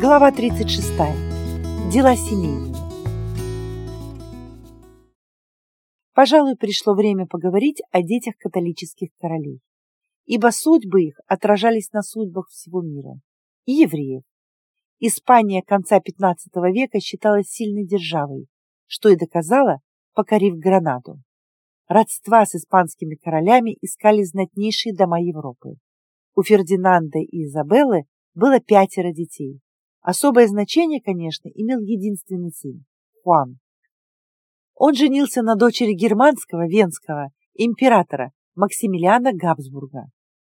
Глава 36. Дела семейные. Пожалуй, пришло время поговорить о детях католических королей, ибо судьбы их отражались на судьбах всего мира и евреев. Испания конца XV века считалась сильной державой, что и доказала, покорив Гранаду. Родства с испанскими королями искали знатнейшие дома Европы. У Фердинанда и Изабеллы было пятеро детей. Особое значение, конечно, имел единственный сын – Хуан. Он женился на дочери германского, венского императора Максимилиана Габсбурга.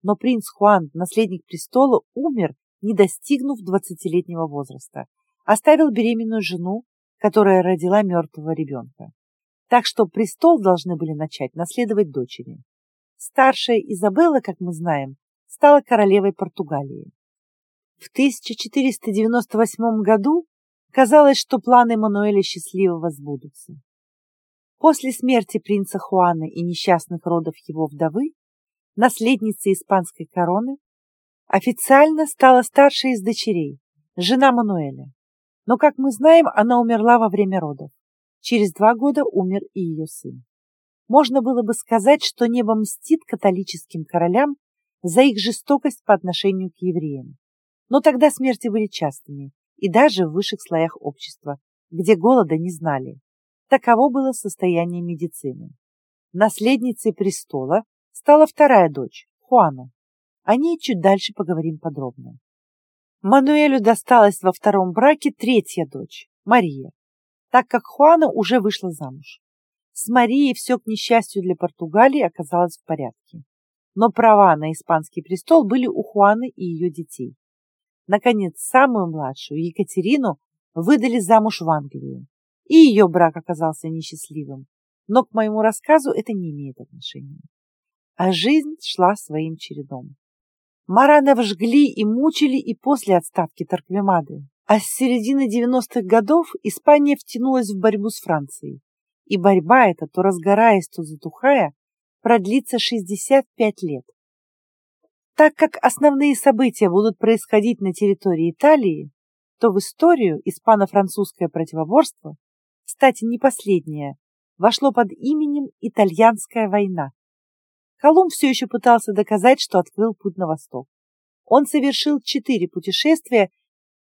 Но принц Хуан, наследник престола, умер, не достигнув двадцатилетнего возраста. Оставил беременную жену, которая родила мертвого ребенка. Так что престол должны были начать наследовать дочери. Старшая Изабелла, как мы знаем, стала королевой Португалии. В 1498 году казалось, что планы Мануэля счастливого сбудутся. После смерти принца Хуана и несчастных родов его вдовы, наследницей испанской короны, официально стала старшей из дочерей, жена Мануэля. Но, как мы знаем, она умерла во время родов. Через два года умер и ее сын. Можно было бы сказать, что небо мстит католическим королям за их жестокость по отношению к евреям. Но тогда смерти были частыми, и даже в высших слоях общества, где голода не знали. Таково было состояние медицины. Наследницей престола стала вторая дочь, Хуана. О ней чуть дальше поговорим подробно. Мануэлю досталась во втором браке третья дочь, Мария, так как Хуана уже вышла замуж. С Марией все, к несчастью для Португалии, оказалось в порядке. Но права на испанский престол были у Хуаны и ее детей. Наконец, самую младшую, Екатерину, выдали замуж в Англию. И ее брак оказался несчастливым. Но к моему рассказу это не имеет отношения. А жизнь шла своим чередом. Маранов жгли и мучили и после отставки Тарквемады. А с середины 90-х годов Испания втянулась в борьбу с Францией. И борьба эта, то разгораясь, то затухая, продлится 65 лет. Так как основные события будут происходить на территории Италии, то в историю испано-французское противоборство, кстати, не последнее, вошло под именем Итальянская война. Колумб все еще пытался доказать, что открыл путь на восток. Он совершил четыре путешествия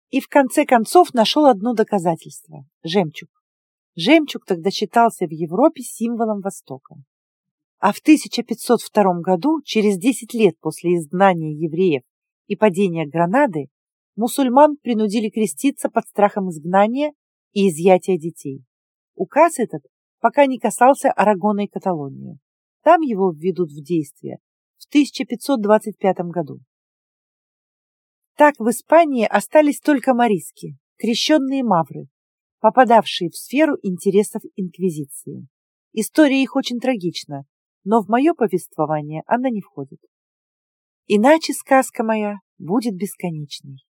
и в конце концов нашел одно доказательство – жемчуг. Жемчуг тогда считался в Европе символом Востока. А в 1502 году, через 10 лет после изгнания евреев и падения Гранады, мусульман принудили креститься под страхом изгнания и изъятия детей. Указ этот пока не касался Арагона и Каталонии. Там его введут в действие в 1525 году. Так в Испании остались только мориски, крещенные мавры, попадавшие в сферу интересов инквизиции. История их очень трагична, но в мое повествование она не входит. Иначе сказка моя будет бесконечной.